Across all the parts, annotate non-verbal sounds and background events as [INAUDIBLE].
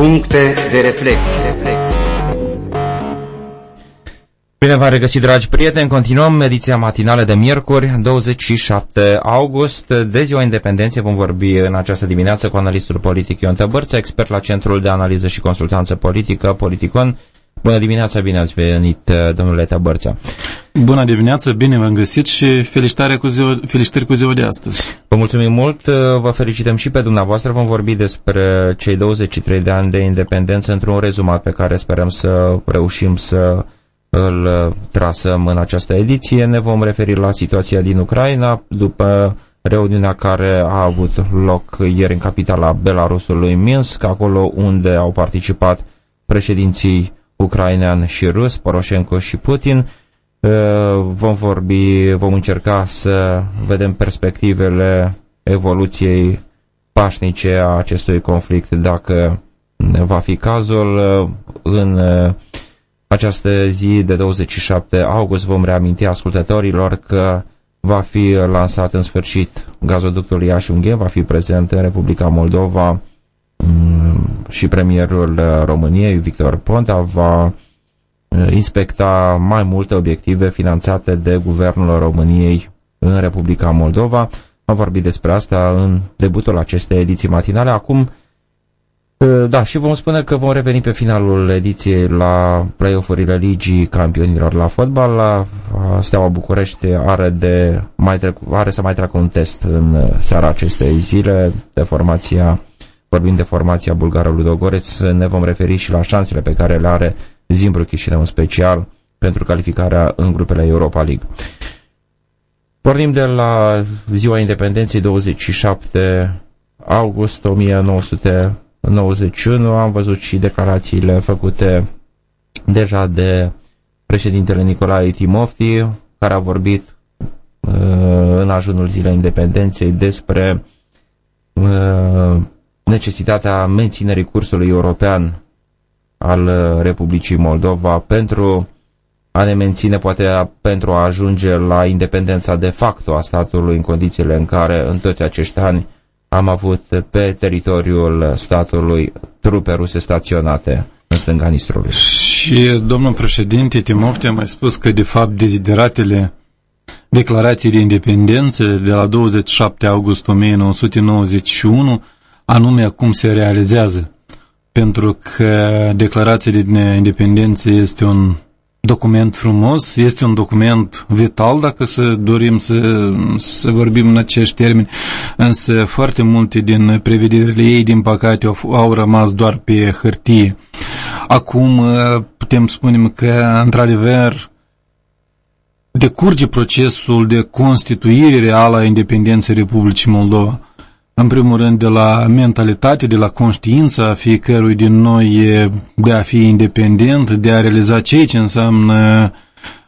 Puncte de reflecție. Bine v-am regăsit, dragi prieteni. Continuăm ediția matinală de miercuri, 27 august. De ziua independenței vom vorbi în această dimineață cu analistul politic Ion Tăbărță, expert la Centrul de Analiză și Consultanță Politică, Politicon. Bună dimineața, bine ați venit, domnule Tăbărță. Bună dimineața, bine v-am găsit și felicitări cu, ziua, felicitări cu ziua de astăzi. Vă mulțumim mult, vă felicităm și pe dumneavoastră. Vom vorbi despre cei 23 de ani de independență într-un rezumat pe care sperăm să reușim să îl trasăm în această ediție. Ne vom referi la situația din Ucraina după reuniunea care a avut loc ieri în capitala Belarusului Minsk, acolo unde au participat președinții ucrainean și rus, Poroșenko și Putin. Vom vorbi, vom încerca să vedem perspectivele evoluției pașnice a acestui conflict, dacă va fi cazul. În această zi de 27 august vom reaminti ascultătorilor că va fi lansat în sfârșit gazoductul Iași-Unghen, va fi prezent în Republica Moldova mm, și premierul României, Victor Ponta, va uh, inspecta mai multe obiective finanțate de Guvernul României în Republica Moldova. Am vorbit despre asta în debutul acestei ediții matinale. Acum da, și vom spune că vom reveni pe finalul ediției la play-off-urile Ligii Campionilor la fotbal. La Steaua București are, de mai trecu, are să mai treacă un test în seara acestei zile de formația, vorbind de formația bulgară Ludogoreț, ne vom referi și la șansele pe care le are Zimbru Chișinău în special pentru calificarea în grupele Europa League. Pornim de la ziua independenței 27 august 1900 în 91 am văzut și declarațiile făcute deja de președintele Nicolae Timofti, care a vorbit uh, în ajunul zilei independenței despre uh, necesitatea menținerii cursului european al Republicii Moldova pentru a ne menține, poate pentru a ajunge la independența de facto a statului în condițiile în care în toți acești ani am avut pe teritoriul statului trupe ruse staționate în stânga Nistrului. Și domnul președinte Timofte a mai spus că de fapt dezideratele declarației de independență de la 27 august 1991 anume acum se realizează. Pentru că declarația de independență este un document frumos, este un document vital dacă să dorim să, să vorbim în acești termeni, însă foarte multe din prevederile ei, din păcate, au, au rămas doar pe hârtie. Acum putem spune că, într-adevăr, decurge procesul de constituire reală a independenței Republicii Moldova în primul rând de la mentalitate, de la conștiința fiecărui din noi de a fi independent, de a realiza ceea ce înseamnă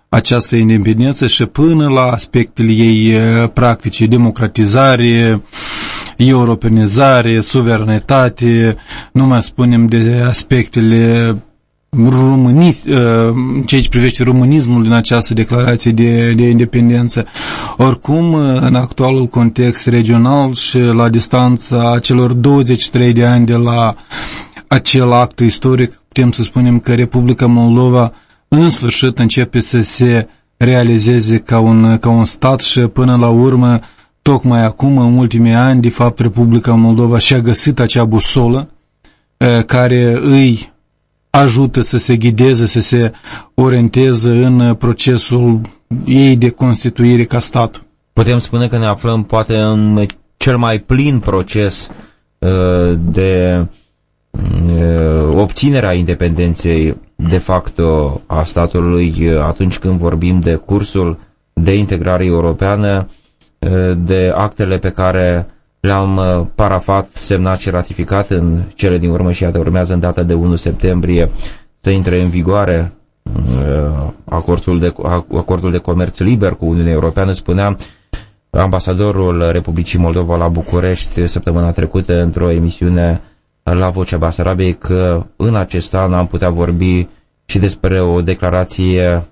această independență și până la aspectele ei practice, democratizare, europenizare, suveranitate, nu mai spunem de aspectele românist, uh, ceea ce privește românismul din această declarație de, de independență. Oricum, uh, în actualul context regional și la distanța celor 23 de ani de la acel act istoric, putem să spunem că Republica Moldova în sfârșit începe să se realizeze ca un, ca un stat și până la urmă, tocmai acum, în ultimii ani, de fapt, Republica Moldova și-a găsit acea busolă uh, care îi ajută să se ghideze, să se orienteze în procesul ei de constituire ca stat. Putem spune că ne aflăm poate în cel mai plin proces uh, de uh, obținerea independenței de facto a statului uh, atunci când vorbim de cursul de integrare europeană, de actele pe care le-am uh, parafat, semnat și ratificat în cele din urmă și iată urmează în data de 1 septembrie să intre în vigoare uh, acordul de, acordul de comerț liber cu Uniunea Europeană, spunea ambasadorul Republicii Moldova la București săptămâna trecută într-o emisiune la Vocea Basarabiei că în acest an am putea vorbi și despre o declarație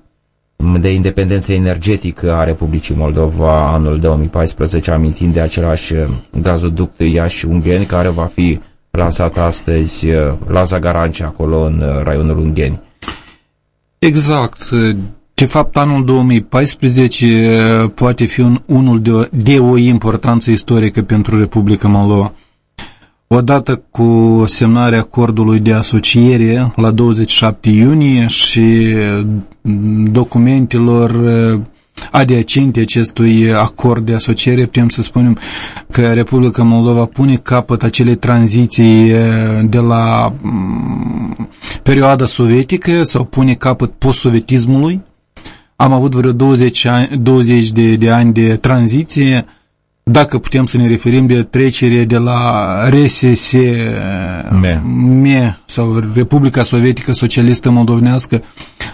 de independență energetică a Republicii Moldova anul 2014, amintind de același gazoduct Iași-Ungheni, care va fi lansat astăzi la Zagaranci, acolo în raionul Ungheni. Exact. De fapt, anul 2014 poate fi un, unul de, de o importanță istorică pentru Republica Moldova. Odată cu semnarea acordului de asociere la 27 iunie și documentelor adiacente acestui acord de asociere, putem să spunem că Republica Moldova pune capăt acelei tranziții de la perioada sovietică sau pune capăt post-sovietismului. Am avut vreo 20, ani, 20 de, de ani de tranziție, dacă putem să ne referim de trecere de la RSS ME sau Republica Sovietică Socialistă Moldovenească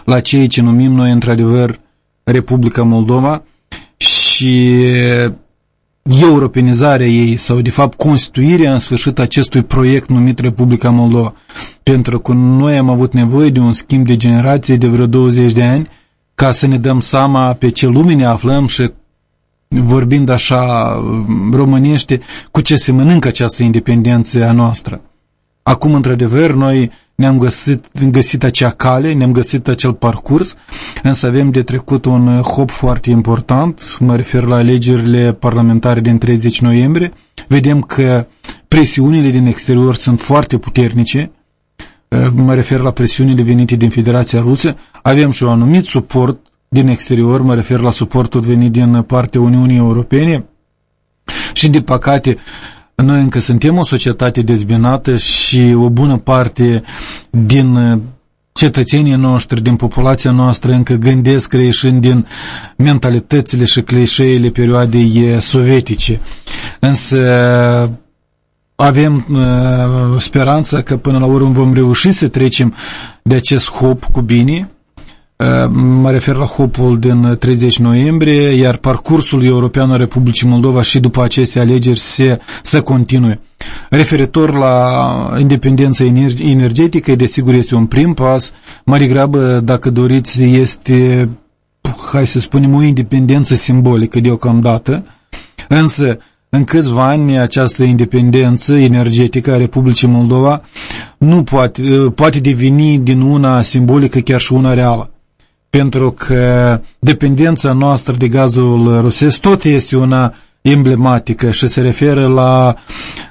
la cei ce numim noi într-adevăr Republica Moldova și europenizarea ei sau de fapt constituirea în sfârșit acestui proiect numit Republica Moldova. Pentru că noi am avut nevoie de un schimb de generație de vreo 20 de ani ca să ne dăm seama pe ce lume ne aflăm și vorbind așa românește, cu ce se mănâncă această independență a noastră. Acum, într-adevăr, noi ne-am găsit, găsit acea cale, ne-am găsit acel parcurs, însă avem de trecut un hop foarte important, mă refer la alegerile parlamentare din 30 noiembrie. Vedem că presiunile din exterior sunt foarte puternice, mă refer la presiunile venite din Federația Rusă, avem și un anumit suport din exterior, mă refer la suportul venit din partea Uniunii Europene și, de păcate, noi încă suntem o societate dezbinată și o bună parte din uh, cetățenii noștri, din populația noastră încă gândesc reieșind din mentalitățile și clișeile perioadei uh, sovietice. Însă avem uh, speranța că până la urmă vom reuși să trecem de acest hop cu bine Ă, mă refer la hopul din 30 noiembrie, iar parcursul european al Republicii Moldova și după aceste alegeri se, să continue. Referitor la independența energetică, desigur este un prim pas, mai degrabă, dacă doriți, este, hai să spunem, o independență simbolică deocamdată, însă în câțiva ani această independență energetică a Republicii Moldova nu poate, poate deveni din una simbolică chiar și una reală pentru că dependența noastră de gazul rusesc tot este una emblematică și se referă la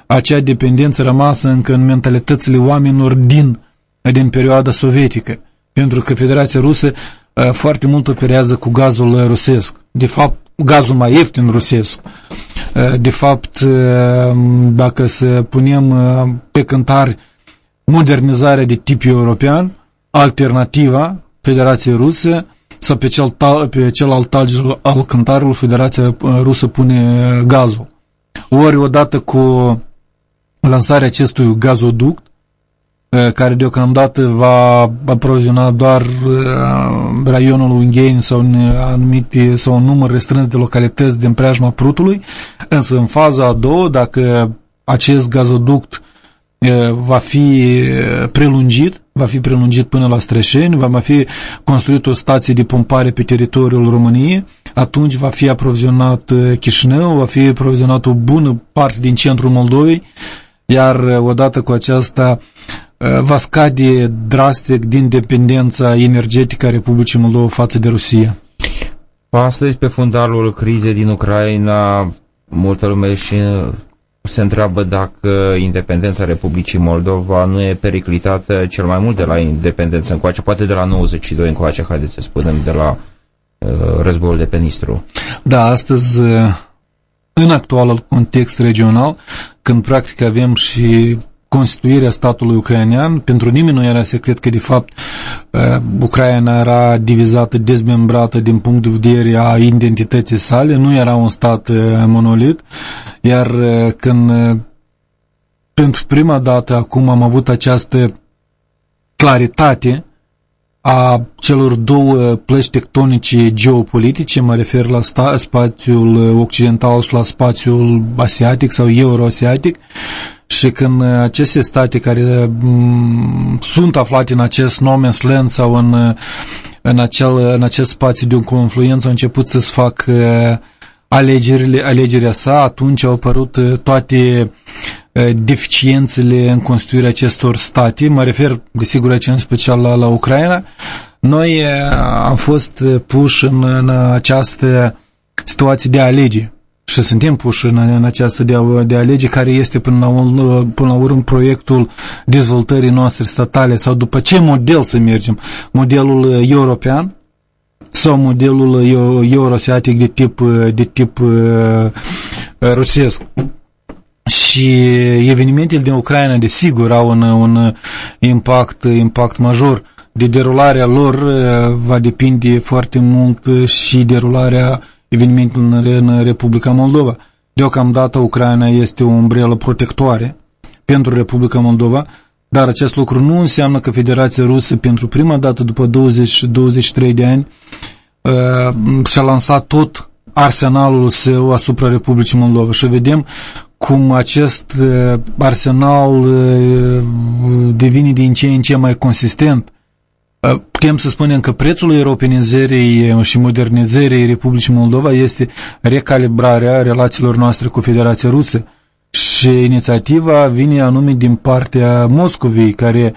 acea dependență rămasă încă în mentalitățile oamenilor din, din perioada sovietică. Pentru că Federația Rusă uh, foarte mult operează cu gazul rusesc. De fapt, gazul mai ieftin rusesc. Uh, de fapt, uh, dacă să punem pe cântari modernizarea de tip european, alternativa Federației Rusă sau pe, cel, pe celălalt al, al cântarului Federația Rusă pune gazul. Ori odată cu lansarea acestui gazoduct, care deocamdată va aproviziona doar raionul Ungheni sau anumite sau un număr restrâns de localități din preajma Prutului, însă în faza a doua, dacă acest gazoduct va fi prelungit, va fi prelungit până la Streșeni, va mai fi construit o stație de pompare pe teritoriul României, atunci va fi aprovizionat Chișinău, va fi aprovizionat o bună parte din centrul Moldovei, iar odată cu aceasta va scade drastic din dependența energetică a Republicii Moldova față de Rusia. Astăzi, pe fundalul crizei din Ucraina, multă lume și se întreabă dacă independența Republicii Moldova nu e periclitată cel mai mult de la independență încoace, poate de la 92 încoace, haideți să spunem, de la uh, războiul de pe Nistru. Da, astăzi, uh, în actualul context regional, când practic avem și constituirea statului ucrainean, pentru nimeni nu era secret că de fapt uh, Ucraina era divizată, dezmembrată din punct de vedere a identității sale, nu era un stat uh, monolit, iar uh, când pentru prima dată acum am avut această claritate a celor două plăci tectonice geopolitice, mă refer la sta, spațiul occidental și la spațiul asiatic sau euroasiatic, și când aceste state care mm, sunt aflate în acest no man's land sau în, în, acel, în acest spațiu de confluență au început să-ți facă alegerile, alegerea sa, atunci au apărut toate deficiențele în constituirea acestor state, mă refer desigur aici în special la, la Ucraina, noi am fost puși în, în această situație de a alege și suntem puși în, în această de a, de a alege care este până la, până la urmă proiectul dezvoltării noastre statale sau după ce model să mergem, modelul european sau modelul eurasiatic de tip, de tip uh, rusesc. Și evenimentele din Ucraina, desigur, au un, un impact, impact major. De derularea lor uh, va depinde foarte mult și derularea evenimentelor în Republica Moldova. Deocamdată Ucraina este o umbrelă protectoare pentru Republica Moldova, dar acest lucru nu înseamnă că Federația Rusă pentru prima dată după 20-23 de ani uh, și-a lansat tot arsenalul său asupra Republicii Moldova și vedem cum acest uh, arsenal uh, devine din ce în ce mai consistent. Uh, putem să spunem că prețul europenizării și modernizării Republicii Moldova este recalibrarea relațiilor noastre cu Federația Rusă și inițiativa vine anume din partea Moscovei care,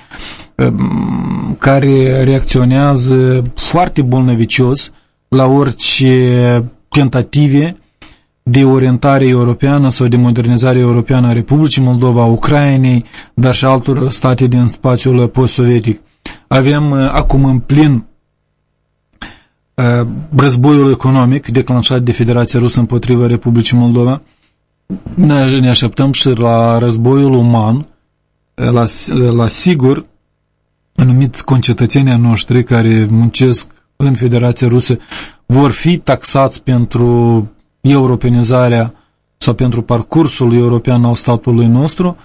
care reacționează foarte bolnăvicios la orice tentative de orientare europeană sau de modernizare europeană a Republicii Moldova, a Ucrainei, dar și altor state din spațiul post-sovietic. Avem uh, acum în plin uh, războiul economic declanșat de Federația Rusă împotriva Republicii Moldova. Ne așteptăm și la războiul uman, uh, la, la sigur, anumiți concetățenii noștri care muncesc în Federația Rusă vor fi taxați pentru europenizarea sau pentru parcursul european al statului nostru,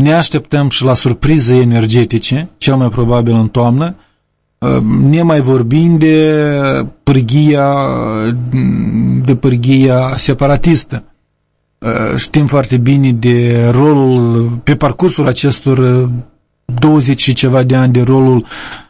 ne așteptăm și la surprize energetice, cel mai probabil în toamnă, ne mai vorbim de pârghia, de pârghia separatistă. Știm foarte bine de rolul, pe parcursul acestor 20 și ceva de ani de rolul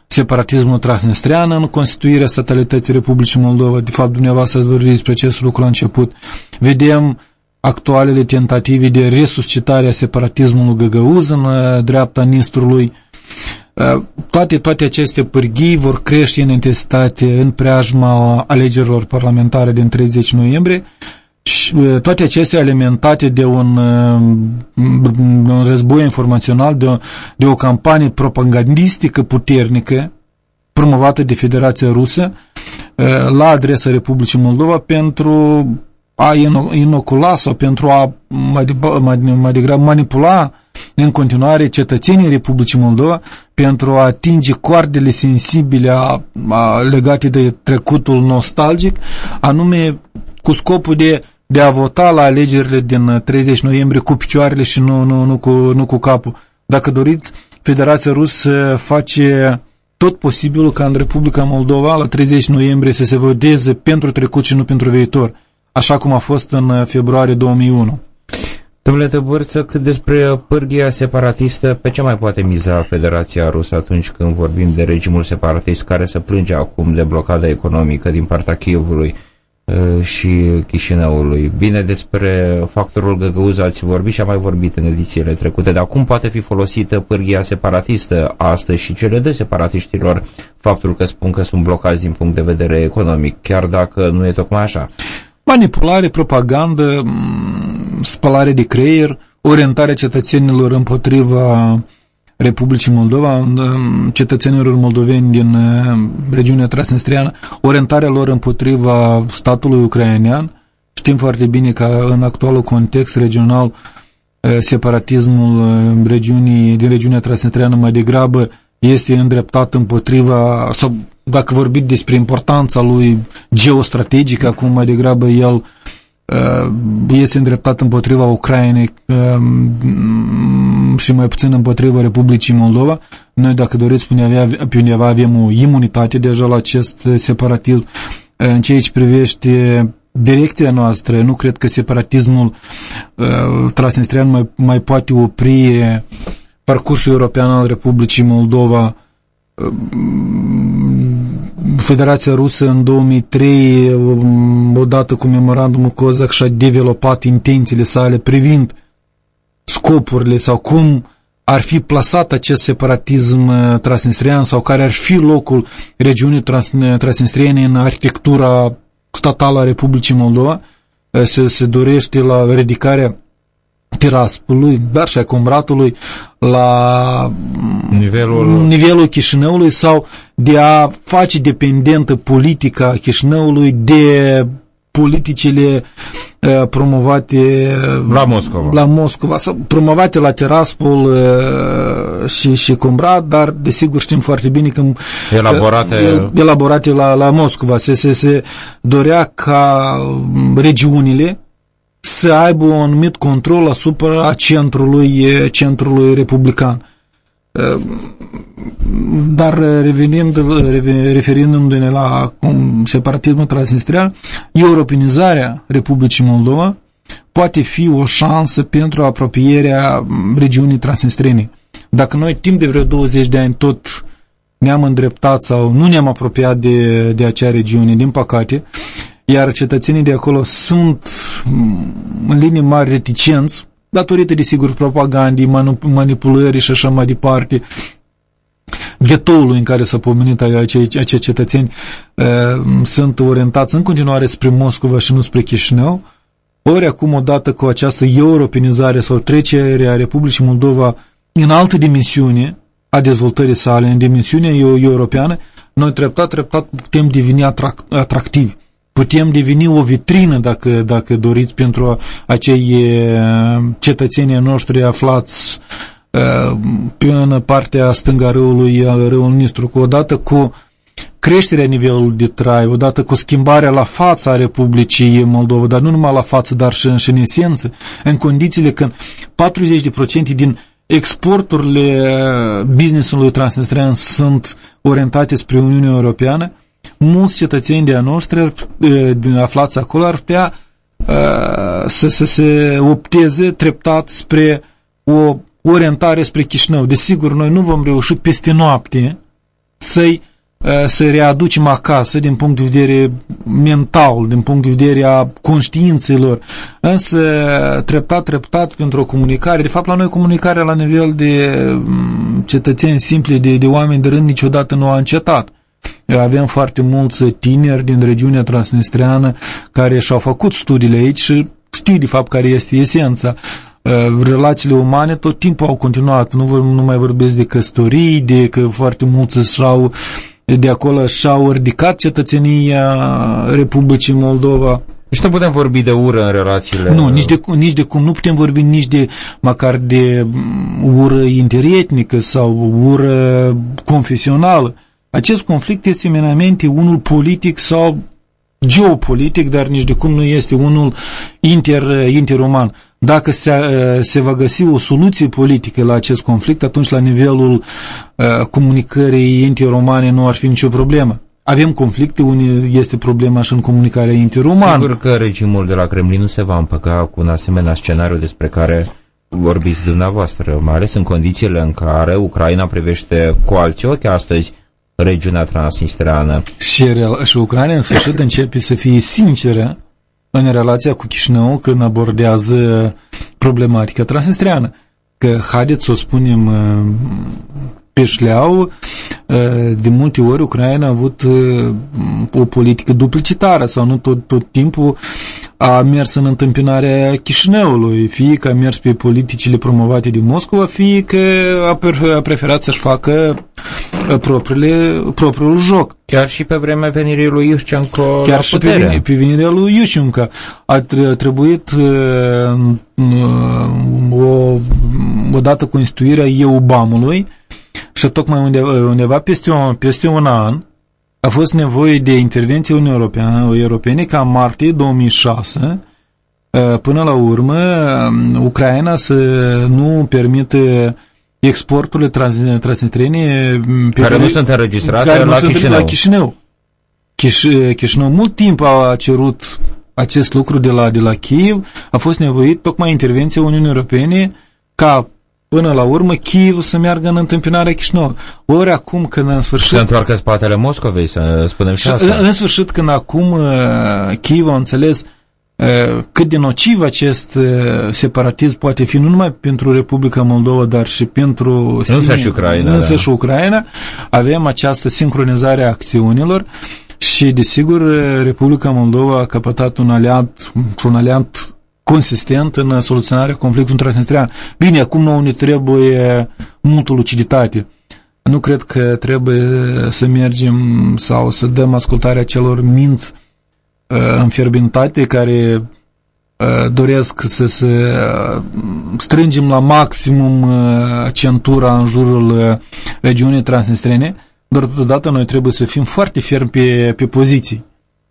separatismul transnistrean în constituirea statalității Republicii Moldova. De fapt, dumneavoastră ați vorbit despre acest lucru la început. Vedem actualele tentative de resuscitare a separatismului găgăuz în uh, dreapta Nistrului. Uh, toate, toate aceste pârghii vor crește în intensitate în preajma alegerilor parlamentare din 30 noiembrie și uh, toate acestea alimentate de un, un război informațional, de o, de o campanie propagandistică puternică promovată de Federația Rusă la adresa Republicii Moldova pentru a inocula sau pentru a mai, mai, mai degrabă manipula în continuare cetățenii Republicii Moldova pentru a atinge coardele sensibile a, a, legate de trecutul nostalgic, anume cu scopul de, de a vota la alegerile din 30 noiembrie cu picioarele și nu, nu, nu, cu, nu cu capul. Dacă doriți, Federația Rusă face tot posibilul ca în Republica Moldova la 30 noiembrie să se voteze pentru trecut și nu pentru viitor așa cum a fost în uh, februarie 2001. Domnule Tăbărță, cât despre pârghia separatistă, pe ce mai poate miza Federația Rusă atunci când vorbim de regimul separatist care se plânge acum de blocada economică din partea Chievului uh, și Chișinăului? Bine, despre factorul găgăuz ați vorbit și am mai vorbit în edițiile trecute, dar cum poate fi folosită pârghia separatistă astăzi și cele de separatiștilor faptul că spun că sunt blocați din punct de vedere economic, chiar dacă nu e tocmai așa? Manipulare, propagandă, spălare de creier, orientarea cetățenilor împotriva Republicii Moldova, cetățenilor moldoveni din regiunea transnistriană, orientarea lor împotriva statului ucrainean. Știm foarte bine că în actualul context regional separatismul regiunii, din regiunea transnistriană mai degrabă este îndreptat împotriva, sau dacă vorbim despre importanța lui geostrategică, acum mai degrabă el uh, este îndreptat împotriva Ucrainei um, și mai puțin împotriva Republicii Moldova. Noi, dacă doriți, pe undeva avem o imunitate deja la acest separatism. În ceea ce privește direcția noastră, nu cred că separatismul uh, transnistrian mai, mai poate opri parcursul european al Republicii Moldova Federația Rusă în 2003, odată cu memorandumul Cozac, și-a developat intențiile sale privind scopurile sau cum ar fi plasat acest separatism uh, transnistrian sau care ar fi locul regiunii trans, transnistriene în arhitectura statală a Republicii Moldova. Uh, se, se dorește la ridicarea Tiraspului, dar și a Combratului la nivelul... nivelul Chișinăului sau de a face dependentă politica Chișinăului de politicile uh, promovate la Moscova. la Moscova sau promovate la Tiraspol uh, și, și Combrat, dar desigur știm foarte bine că elaborate, uh, elaborate la, la Moscova. Se, se, se dorea ca regiunile să aibă un anumit control asupra centrului, centrului republican. Dar revenind, referindu-ne la separatismul transnistrian, europenizarea Republicii Moldova poate fi o șansă pentru apropierea regiunii transnistrene. Dacă noi timp de vreo 20 de ani tot ne-am îndreptat sau nu ne-am apropiat de, de acea regiune, din păcate, iar cetățenii de acolo sunt în linii mari reticenți, datorită, desigur, propagandii, manipulării și așa mai departe, ghetoului în care s-a pomenit acei, acei cetățeni uh, sunt orientați în continuare spre Moscova și nu spre Chișinău, ori acum odată cu această europenizare sau trecerea Republicii Moldova în altă dimensiune a dezvoltării sale, în dimensiunea europeană, noi treptat, treptat putem deveni atrac, atractivi putem deveni o vitrină, dacă, dacă doriți, pentru acei cetățenii noștri aflați în partea stânga râului, râul Nistru, cu odată cu creșterea nivelului de trai, odată cu schimbarea la fața Republicii Moldova, dar nu numai la față, dar și, și în esență, în condițiile când 40% din exporturile business-ului transnistrian sunt orientate spre Uniunea Europeană, mulți cetățeni de-a noștri aflați acolo ar putea să, să se opteze treptat spre o orientare spre Chișinău. Desigur, noi nu vom reuși peste noapte să-i să readucem acasă din punct de vedere mental, din punct de vedere a conștiințelor, însă treptat, treptat pentru o comunicare, de fapt la noi comunicarea la nivel de cetățeni simpli, de, de oameni de rând niciodată nu a încetat. Avem foarte mulți tineri din regiunea transnistreană care și-au făcut studiile aici și știu de fapt care este esența. Uh, relațiile umane tot timpul au continuat, nu, nu mai vorbesc de căsătorii, de că foarte mulți și-au de acolo și-au ridicat cetățenia Republicii Moldova. Deci nu putem vorbi de ură în relațiile... Nu, nici de, nici de cum. Nu putem vorbi nici de, măcar de mm, ură interetnică sau ură confesională. Acest conflict este meramente unul politic sau geopolitic, dar nici de cum nu este unul inter, interuman. Dacă se, se va găsi o soluție politică la acest conflict, atunci la nivelul uh, comunicării interumane nu ar fi nicio problemă. Avem conflicte unde este problema și în comunicarea interumană. Sigur că regimul de la Kremlin nu se va împăca cu un asemenea scenariu despre care vorbiți dumneavoastră, mai ales în condițiile în care Ucraina privește cu alți ochi astăzi regiunea transnistreană. Și, și Ucraina în sfârșit începe să fie sinceră în relația cu Chișinău când abordează problematica transnistreană. Că haideți să o spunem pe șleau, de multe ori Ucraina a avut o politică duplicitară sau nu tot, tot timpul a mers în întâmpinarea Chișinăului, fie că a mers pe politicile promovate de Moscova, fie că a preferat să-și facă propriile, propriul joc. Chiar și pe vremea venirii lui Iușcenco Chiar și pe, pe venirea lui Iușcenco a trebuit o, odată cu instituirea EUBAM-ului și tocmai undeva, undeva peste, un, peste un an a fost nevoie de intervenție Uniunii Europeană, Europene ca în martie 2006 până la urmă Ucraina să nu permită exporturile transnistrene care, care nu sunt înregistrate care la, nu Chișinău. Sunt la Chișinău. Chiș, Chișinău mult timp a cerut acest lucru de la, de la Kiev, a fost nevoit tocmai intervenția Uniunii Europene ca până la urmă Kiev să meargă în întâmpinarea Chișinău. Ori acum când în sfârșit... Să întoarcă spatele Moscovei, să spunem și asta. În sfârșit când acum uh, Kiev a înțeles cât de nociv acest separatism poate fi nu numai pentru Republica Moldova, dar și pentru însă și Ucraina, însă da. și Ucraina, avem această sincronizare a acțiunilor și, desigur, Republica Moldova a căpătat un aliat, un aliat consistent în soluționarea conflictului transnistrian. Bine, acum nouă ne trebuie multă luciditate. Nu cred că trebuie să mergem sau să dăm ascultarea celor minți uh, înfierbintate care uh, doresc să se uh, strângem la maximum uh, centura în jurul uh, regiunii transnistrene, dar totodată noi trebuie să fim foarte fermi pe, pe poziții.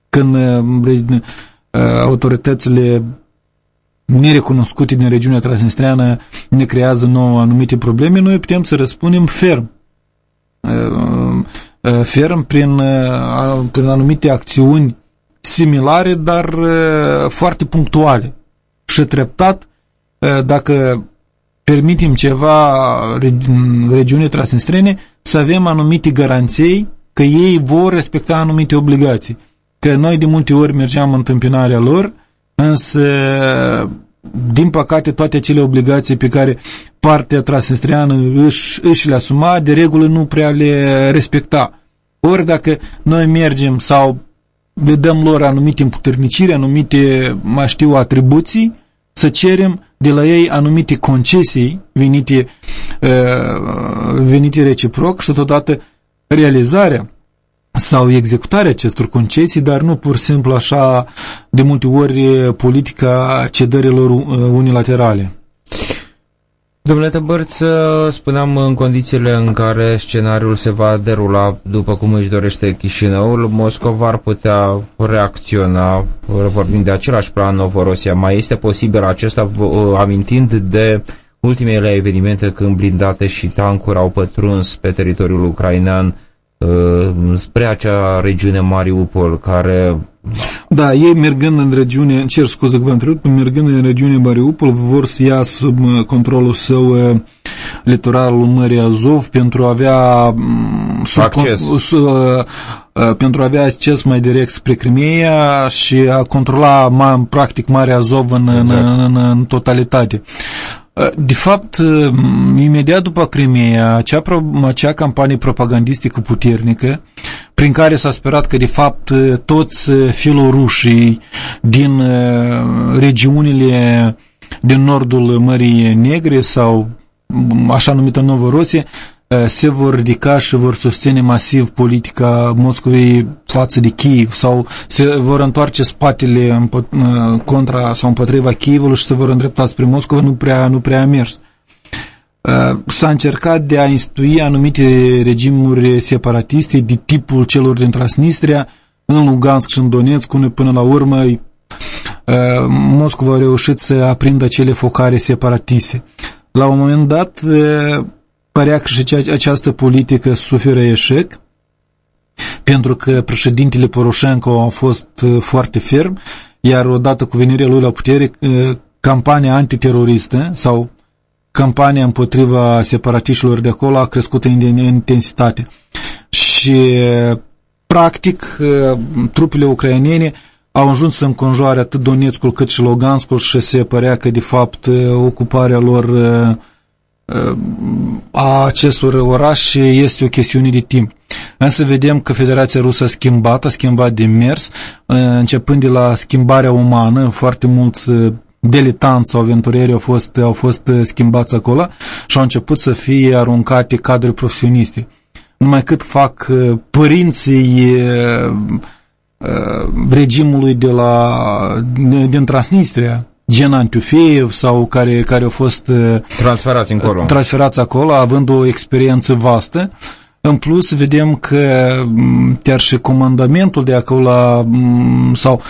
Când uh, autoritățile nerecunoscute din regiunea transnistreană ne creează nouă anumite probleme, noi putem să răspundem ferm. Ferm prin, prin anumite acțiuni similare, dar foarte punctuale. Și treptat, dacă permitem ceva regiunii transnistrene, să avem anumite garanții că ei vor respecta anumite obligații. Că noi de multe ori mergeam în întâmpinarea lor, însă din păcate toate acele obligații pe care partea transnistriană își, își le asuma, de regulă nu prea le respecta. Ori dacă noi mergem sau le dăm lor anumite împuterniciri, anumite, mai știu, atribuții, să cerem de la ei anumite concesii venite, uh, venite reciproc și totodată realizarea sau executarea acestor concesii, dar nu pur și simplu așa de multe ori politica cedărilor uh, unilaterale. Domnule Tăbărț, spuneam în condițiile în care scenariul se va derula după cum își dorește Chișinăul, Moscova ar putea reacționa, vorbind de același plan Novorosia. Mai este posibil acesta, uh, amintind de ultimele evenimente când blindate și tancuri au pătruns pe teritoriul ucrainean Uh, spre acea regiune Mariupol care... Da, ei mergând în regiune, cer scuze că vă întreb, mergând în regiune Mariupol vor să ia sub uh, controlul său uh, litoralul Mării Azov pentru a avea mm, sub, acces. pentru a avea acces mai direct spre Crimea și a controla practic Marea Azov în, exact. în, în, în totalitate. De fapt, imediat după Crimea, acea, acea campanie propagandistică puternică, prin care s-a sperat că, de fapt, toți filorușii din regiunile din nordul Mării Negre sau așa numită Novorosie, Eh, se vor ridica și vor susține masiv politica Moscovei față de Kiev sau se vor întoarce spatele eh, contra sau împotriva Kievului și se vor îndrepta spre Moscova, nu prea, nu prea a mers. Eh, s-a încercat de a institui anumite regimuri separatiste de tipul celor din Transnistria în Lugansk și în Donetsk, unde până la urmă Moscova a reușit să aprindă acele focare separatiste. La un moment dat, părea că și această politică suferă eșec, pentru că președintele Poroșenko a fost uh, foarte ferm, iar odată cu venirea lui la putere, uh, campania antiteroristă sau campania împotriva separatiștilor de acolo a crescut în intensitate. Și, practic, uh, trupele ucrainene au ajuns să înconjoare atât Donetskul cât și Luganskul și se părea că, de fapt, ocuparea lor a acestor orașe este o chestiune de timp. Însă vedem că Federația Rusă a schimbat, a schimbat de mers, începând de la schimbarea umană, foarte mulți delitanți sau aventurieri au fost, au fost schimbați acolo și au început să fie aruncate cadre profesioniste. Numai cât fac părinții regimului de la, din Transnistria, gen Antiufeev sau care, care au fost uh, transferați acolo. transferați acolo, având o experiență vastă. În plus, vedem că mm, chiar și comandamentul de acolo mm, sau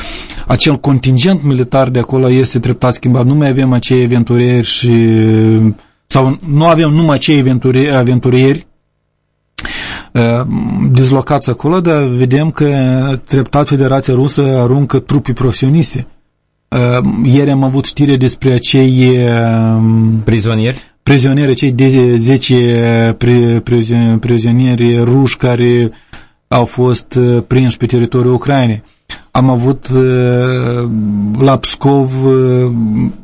acel contingent militar de acolo este treptat schimbat. Nu mai avem acei aventurieri și sau nu avem numai acei aventurieri, aventurieri uh, dislocați acolo, dar vedem că treptat Federația Rusă aruncă trupe profesioniste Ehm, ieri am avut știre despre acei ehm, prizonieri prizonieri, cei de 10 prizonieri ruși care au fost eh, prinși pe teritoriul Ucrainei. Am avut la Pscov,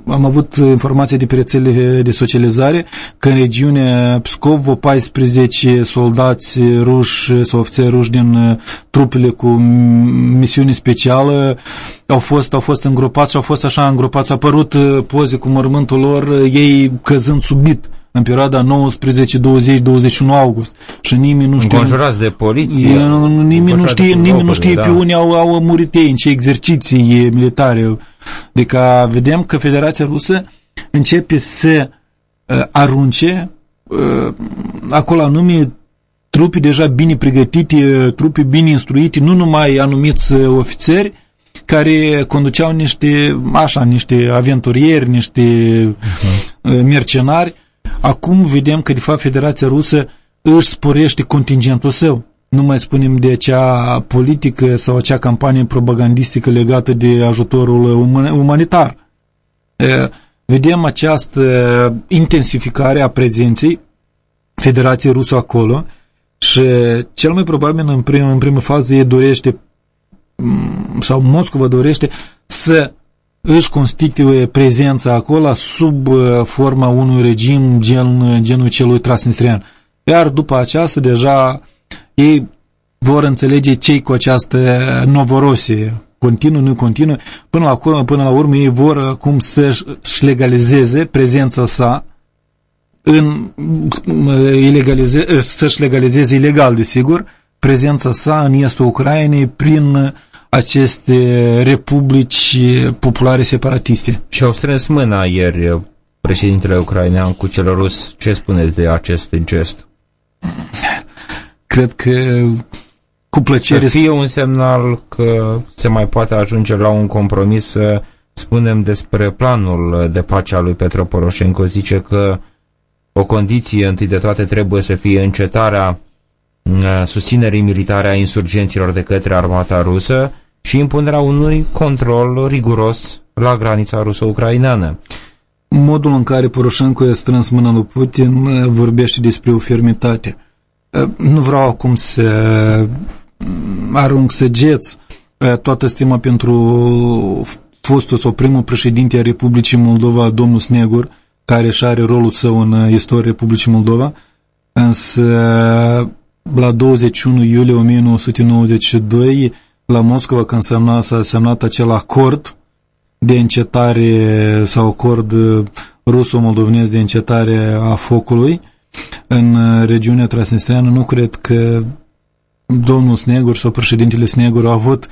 am avut informații de pe rețelele de socializare că în regiunea Pscov o 14 soldați ruși sau ofițeri ruși din trupele cu misiune specială au fost, au fost îngropați și au fost așa îngropați. A apărut poze cu mormântul lor, ei căzând subit în perioada 19, 20, 21 august. Și nimeni nu știe... Înconjurați de poliție. Nimeni nu știe, nimeni nu știe da. pe unde au, au murit ei, în ce exerciții militare. Adică vedem că Federația Rusă începe să uh, arunce uh, acolo anume trupe deja bine pregătite, trupe bine instruite, nu numai anumiți ofițeri, care conduceau niște, așa, niște aventurieri, niște uh-huh. mercenari, Acum vedem că, de fapt, Federația Rusă își sporește contingentul său. Nu mai spunem de acea politică sau acea campanie propagandistică legată de ajutorul umanitar. Vedem această intensificare a prezenței Federației Rusă acolo și cel mai probabil în, prim, în primă fază e dorește sau Moscova dorește să își constituie prezența acolo sub uh, forma unui regim gen, genul celui transnistrian. Iar după aceasta deja ei vor înțelege cei cu această Novorosie, continuu, nu continuu, până la, până la urmă ei vor acum să-și legalizeze prezența sa în, ilegalize, să-și legalizeze ilegal, desigur, prezența sa în estul Ucrainei prin aceste republici populare separatiste. Și au strâns mâna ieri președintele ucrainean cu cel rus. Ce spuneți de acest gest? Cred că cu plăcere... Să fie un semnal că se mai poate ajunge la un compromis să spunem despre planul de pace al lui Petro Poroșenko. Zice că o condiție întâi de toate trebuie să fie încetarea uh, susținerii militare a insurgenților de către armata rusă și impunerea unui control riguros la granița rusă-ucraineană. Modul în care Poroșenko a strâns mâna lui Putin uh, vorbește despre o fermitate. Uh, nu vreau acum să uh, arunc săgeți toată stima pentru fostul sau primul președinte a Republicii Moldova, domnul Snegur, care și are rolul său în istoria Republicii Moldova, însă la 21 iulie 1992 la Moscova când s-a semnat acel acord de încetare sau acord ruso-moldovenesc de încetare a focului în regiunea transnistriană, nu cred că domnul Snegur sau președintele Snegur a avut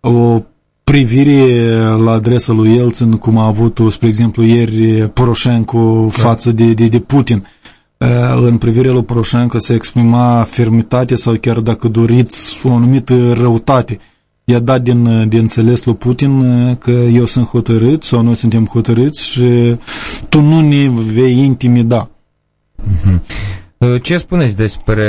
o privire la adresa lui Elțin, cum a avut-o, spre exemplu, ieri Poroșenko da. față de, de, de Putin. În privirea lui Poroșenko se exprima fermitate sau chiar dacă doriți o anumită răutate i-a dat din, din înțeles lui Putin uh, că eu sunt hotărât sau noi suntem hotărâți și tu nu ne vei intimida. Mhm. Uh, ce spuneți despre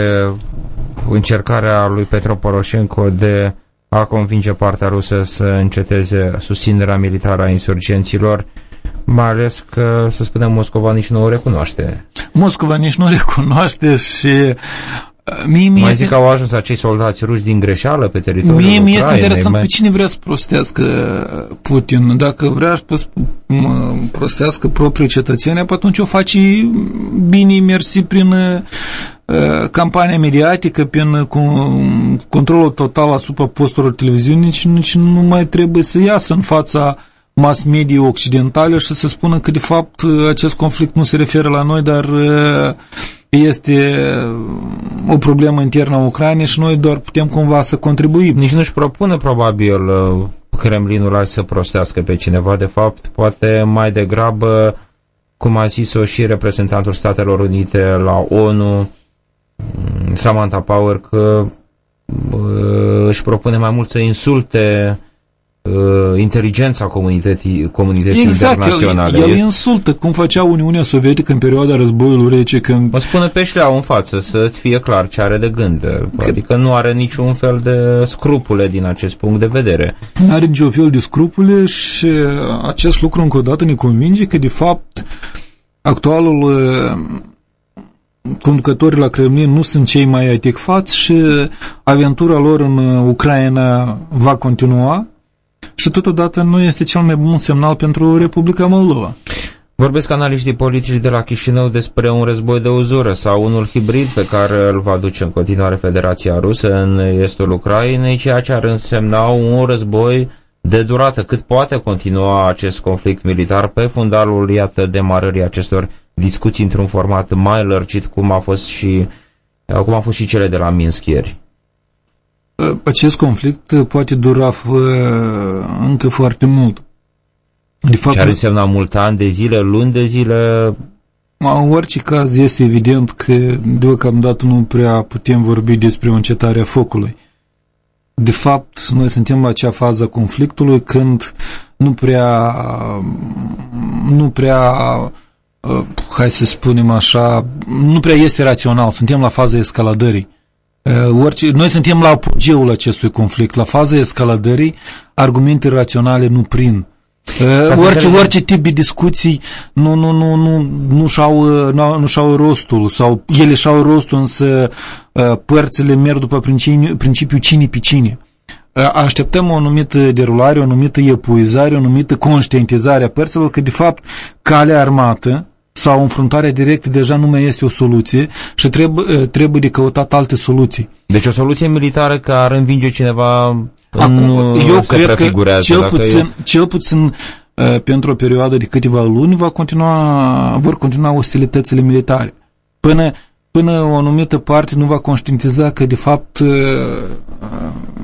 încercarea lui Petro Poroșenko de a convinge partea rusă să înceteze susținerea militară a insurgenților, mai ales că, să spunem, Moscova nici nu o recunoaște. Moscova nici nu o recunoaște și Mie, mie mai zic că au ajuns acei soldați ruși din greșeală pe teritoriul Mie mi este interesant mai... pe cine vrea să prostească Putin. Dacă vrea să prostească proprii cetățeni, atunci o face bine mersi prin uh, campania mediatică, prin controlul total asupra posturilor televiziunii, nici, nici nu mai trebuie să iasă în fața mass media occidentale și să spună că de fapt acest conflict nu se referă la noi, dar uh, este o problemă internă a Ucrainei și noi doar putem cumva să contribuim. Nici nu-și propune probabil uh, Kremlinul să prostească pe cineva, de fapt, poate mai degrabă, cum a zis-o și reprezentantul Statelor Unite la ONU, mm, Samantha Power, că uh, își propune mai mult să insulte uh, inteligența comunității, comunității exact, internaționale. El, el insultă cum făcea Uniunea Sovietică în perioada războiului rece când... Mă spune pe șleau în față să-ți fie clar ce are de gând. Că... Adică nu are niciun fel de scrupule din acest punct de vedere. Nu are niciun fel de scrupule și acest lucru încă o dată ne convinge că de fapt actualul conducătorii la Kremlin nu sunt cei mai adecvați și aventura lor în Ucraina va continua și totodată nu este cel mai bun semnal pentru Republica Moldova. Vorbesc analiștii politici de la Chișinău despre un război de uzură sau unul hibrid pe care îl va duce în continuare Federația Rusă în estul Ucrainei, ceea ce ar însemna un război de durată. Cât poate continua acest conflict militar pe fundalul, iată, demarării acestor discuții într-un format mai lărgit, cum a fost și, cum a fost și cele de la Minsk ieri? Acest conflict poate dura încă foarte mult. De fapt, Ce ar însemna mult ani de zile, luni de zile? În orice caz este evident că deocamdată nu prea putem vorbi despre o încetare a focului. De fapt, noi suntem la acea fază a conflictului când nu prea nu prea uh, hai să spunem așa, nu prea este rațional, suntem la faza escaladării. Uh, orice, noi suntem la apogeul acestui conflict, la faza escaladării, argumente raționale nu prind. Uh, orice, orice tip de discuții nu, nu, nu, nu, nu, și-au, nu, nu și-au rostul sau ele și-au rostul, însă părțile merg după principiul, principiul cine pe cine așteptăm o anumită derulare, o anumită epuizare, o anumită conștientizare a părților că, de fapt, calea armată sau înfruntarea directă deja nu mai este o soluție și trebuie, trebuie de căutat alte soluții. Deci o soluție militară care ar învinge cineva Acum, nu eu cred că cel puțin, e... cel puțin pentru o perioadă de câteva luni va continua, vor continua ostilitățile militare. Până până o anumită parte nu va conștientiza că de fapt uh,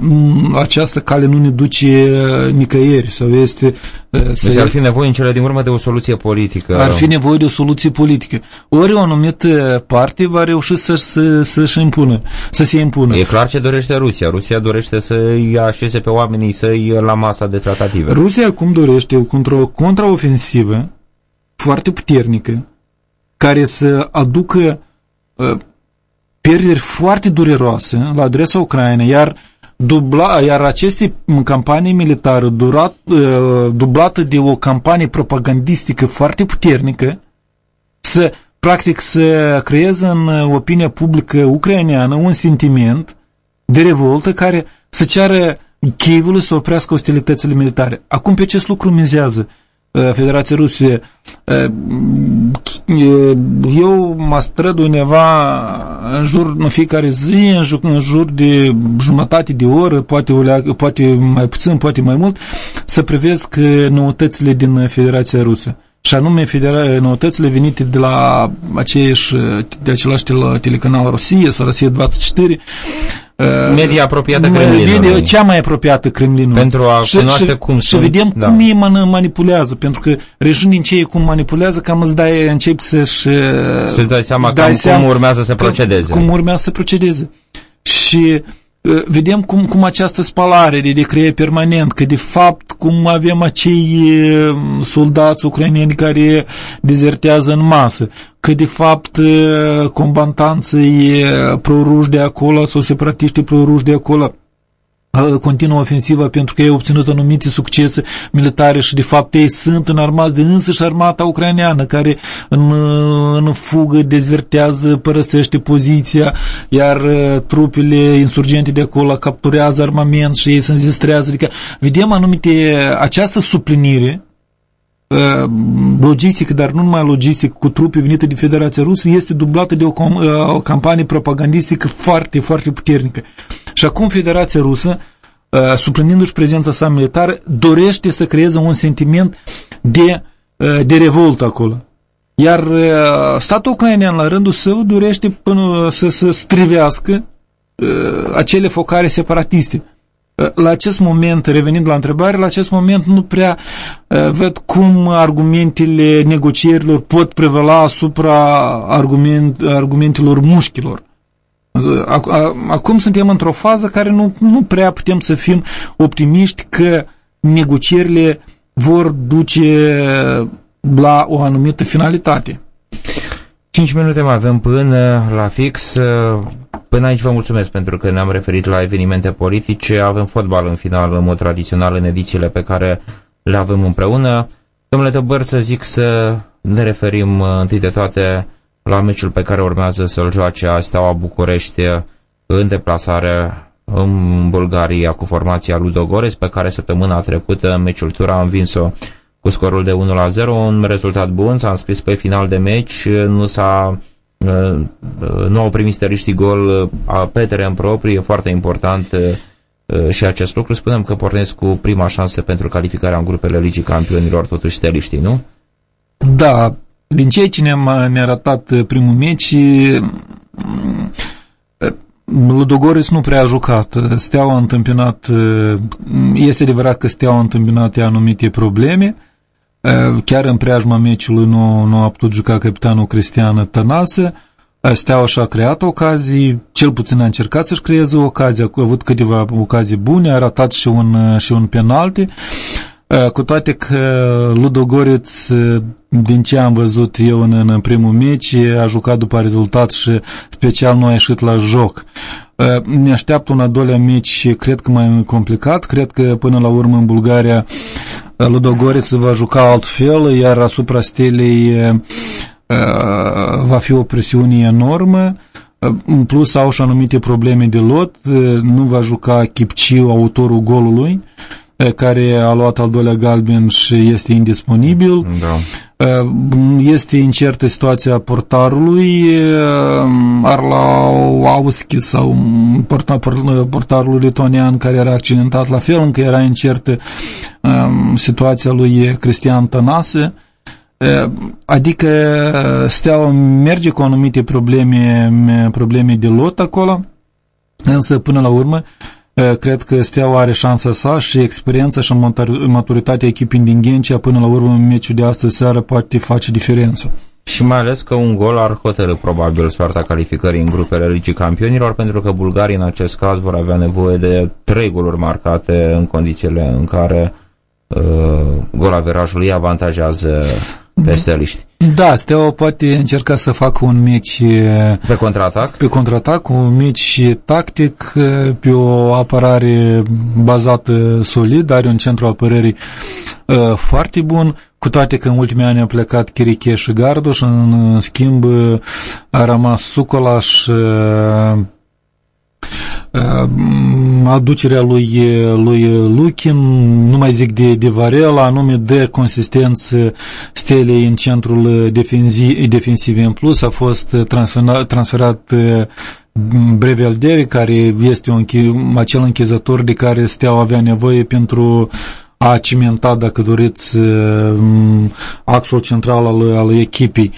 uh, această cale nu ne duce uh, nicăieri sau este... Deci ar fi nevoie în cele din urmă de o soluție politică. Ar fi nevoie de o soluție politică. Ori o anumită parte va reuși să, să, să-și impună, să se impună. E clar ce dorește Rusia. Rusia dorește să-i așeze pe oamenii să-i la masa de tratative. Rusia acum dorește o contraofensivă foarte puternică care să aducă Uh, pierderi foarte dureroase la adresa Ucrainei, iar dubla, iar aceste campanii militare durat, uh, dublată de o campanie propagandistică foarte puternică, să practic să creeze în opinia publică ucraineană un sentiment de revoltă care să ceară Chievului să oprească ostilitățile militare. Acum pe acest lucru mizează Federația Rusie. Eu mă străd undeva în jur, în fiecare zi, în jur, în jur de jumătate de oră, poate, poate mai puțin, poate mai mult, să privesc noutățile din Federația Rusă. Și anume federa- noutățile venite de la aceeași, de același telecanal Rusie sau Rusie 24, Media apropiată Kremlinului. Media cea mai apropiată Kremlinului. Pentru a și, cunoaște și, cum Și sunt, vedem da. cum ei manipulează, pentru că regiuni din cei cum manipulează, cam îți dai, începi să-și... Să-ți dai seama dai cam seama cum urmează să procedeze. Cum urmează să procedeze. Și Uh, vedem cum, cum această spalare de decrie permanent, că de fapt cum avem acei uh, soldați ucraineni care dezertează în masă, că de fapt uh, combatanții proruși de acolo sau separatiștii proruși de acolo continuă ofensivă pentru că ei au obținut anumite succese militare și de fapt ei sunt înarmați de însăși armata ucraineană care în, în fugă dezertează, părăsește poziția, iar uh, trupele insurgente de acolo capturează armament și ei se înzestrează. Adică vedem anumite, această suplinire uh, logistică, dar nu numai logistică, cu trupe venite de Federația Rusă, este dublată de o, uh, o campanie propagandistică foarte, foarte puternică. Și acum Federația Rusă, uh, suplinindu-și prezența sa militară, dorește să creeze un sentiment de, uh, de revoltă acolo. Iar uh, statul ucrainean, la rândul său, dorește până să, să strivească acele focare separatiste. La acest moment, revenind la întrebare, la acest moment nu prea văd cum argumentele negocierilor pot prevala asupra argument, argumentelor mușchilor. Acum suntem într-o fază care nu, nu prea putem să fim optimiști că negocierile vor duce la o anumită finalitate. 5 minute mai avem până la fix. Până aici vă mulțumesc pentru că ne-am referit la evenimente politice. Avem fotbal în final, în mod tradițional, în edițiile pe care le avem împreună. Domnule Tăbăr, să zic să ne referim întâi de toate la meciul pe care urmează să-l joace Steaua București în deplasare în Bulgaria cu formația Ludogorets, pe care săptămâna trecută în meciul tur a învins-o cu scorul de 1 la 0, un rezultat bun, s-a înscris pe final de meci, nu s-a uh, nu au primit stăriștii gol pe teren propriu, e foarte important uh, și acest lucru. Spunem că pornesc cu prima șansă pentru calificarea în grupele Ligii Campionilor, totuși steliștii, nu? Da, din ceea ce ne-a ne arătat primul meci, Ludogorets nu prea a jucat. Steaua a întâmpinat, este adevărat că Steaua a întâmpinat anumite probleme, chiar în preajma meciului nu, nu a putut juca capitanul Cristian Tănase, Steaua și-a creat ocazii, cel puțin a încercat să-și creeze ocazii, a avut câteva ocazii bune, a ratat și un, și un penalti, cu toate că Ludogorets, din ce am văzut eu în, în primul meci, a jucat după rezultat și special nu a ieșit la joc. Ne așteaptă un al doilea meci, cred că mai complicat, cred că până la urmă în Bulgaria Ludogorets va juca altfel, iar asupra stelei va fi o presiune enormă. În plus au și anumite probleme de lot, nu va juca Chipciu, autorul golului, care a luat al doilea galben și este indisponibil. Da. Este incertă situația portarului Arla Auschi sau portarul litonian care era accidentat la fel, încă era incertă situația lui Cristian Tănase. Adică Steaua merge cu anumite probleme, probleme de lot acolo, însă până la urmă Cred că Steaua are șansa sa și experiența și maturitatea echipii din Ghencea până la urmă în meciul de astăzi seară poate face diferență. Și mai ales că un gol ar hotărâ probabil soarta calificării în grupele Ligii Campionilor, pentru că bulgarii în acest caz vor avea nevoie de trei goluri marcate în condițiile în care uh, golaverajul îi avantajează peseliști. Da, Steaua poate încerca să facă un meci pe contraatac, pe contraatac, un meci tactic, pe o apărare bazată solid, are un centru apărării uh, foarte bun, cu toate că în ultimii ani a plecat Chiricheș și Gardoș, în schimb a rămas Sucolaș, uh, Uh, aducerea lui, lui Luchin, nu mai zic de, de Varela, anume de consistență stelei în centrul defensiv, defensiv în plus, a fost transferat, transferat uh, Brevelderi, care este un, acel închizător de care Steaua avea nevoie pentru a cimenta, dacă doriți, mm, axul central al, al echipei.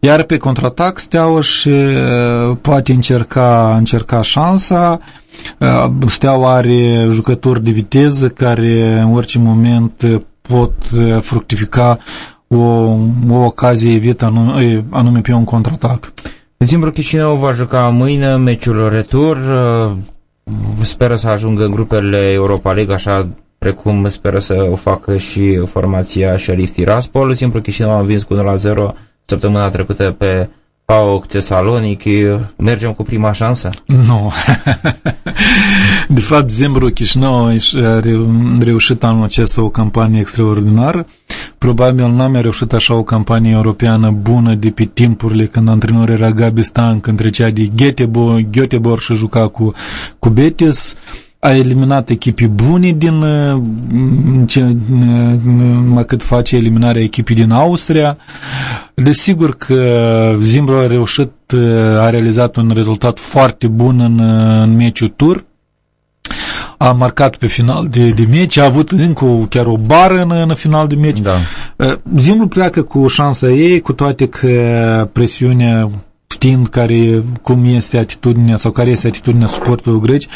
Iar pe contraatac Steaua și poate încerca, încerca șansa. Steaua are jucători de viteză care în orice moment pot fructifica o, o ocazie evită anume, anume pe un contraatac. Zimbru Chișinău va juca mâine meciul retur. Speră să ajungă în grupele Europa League, așa precum speră să o facă și formația Sheriff Tiraspol. Simplu Chișinău a învins cu 1 la 0 săptămâna trecută pe PAOK Thessaloniki. Mergem cu prima șansă? Nu. [LAUGHS] De fapt, Zembru Chișinău a reușit anul acesta o campanie extraordinară. Probabil n-am reușit așa o campanie europeană bună de pe timpurile când antrenorul era Gabi Stan, când trecea de Göteborg, Göteborg și juca cu, cu Betis a eliminat echipe bune din ce, mai cât face eliminarea echipii din Austria. Desigur că Zimbro a reușit, a realizat un rezultat foarte bun în, în meciul tur. A marcat pe final de, de meci, a avut încă o, chiar o bară în, în final de meci. Da. Zimbru pleacă cu șansa ei, cu toate că presiunea știind care, cum este atitudinea sau care este atitudinea suportului greci,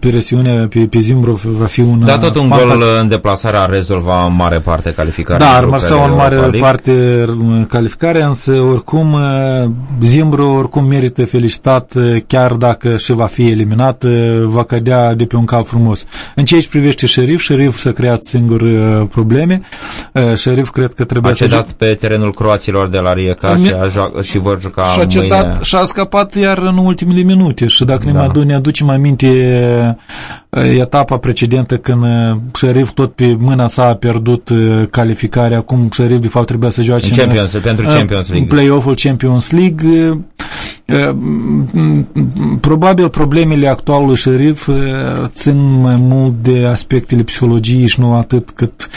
presiunea pe, pe Zimbru va fi un Da, tot un gol în deplasare a rezolva în mare parte calificarea. Da, ar marsa în mare League. parte calificarea, însă oricum Zimbru oricum merită felicitat, chiar dacă și va fi eliminat, va cădea de pe un cal frumos. În ceea ce privește Șerif, Șerif s-a creat singur probleme. Șerif cred că trebuie a cedat să... pe terenul croaților de la Rijeka și, a și vor juca și dat și a scăpat iar în ultimele minute și dacă da. ne, mai, ne aducem aminte etapa precedentă când Șerif tot pe mâna sa a pierdut calificarea, acum Șerif de fapt trebuia să joace în Champions, în, pentru Champions League. În play-off-ul Champions League Probabil problemele actualului șerif țin mai mult de aspectele psihologiei și nu atât cât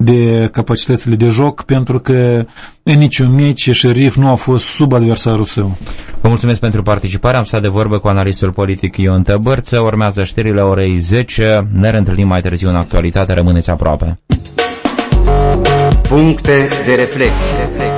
de capacitățile de joc, pentru că în niciun meci șerif nu a fost sub adversarul său. Vă mulțumesc pentru participare. Am stat de vorbă cu analistul politic Ion Tăbărță. Urmează știrile orei 10. Ne reîntâlnim mai târziu în actualitate. Rămâneți aproape. Puncte de reflecție.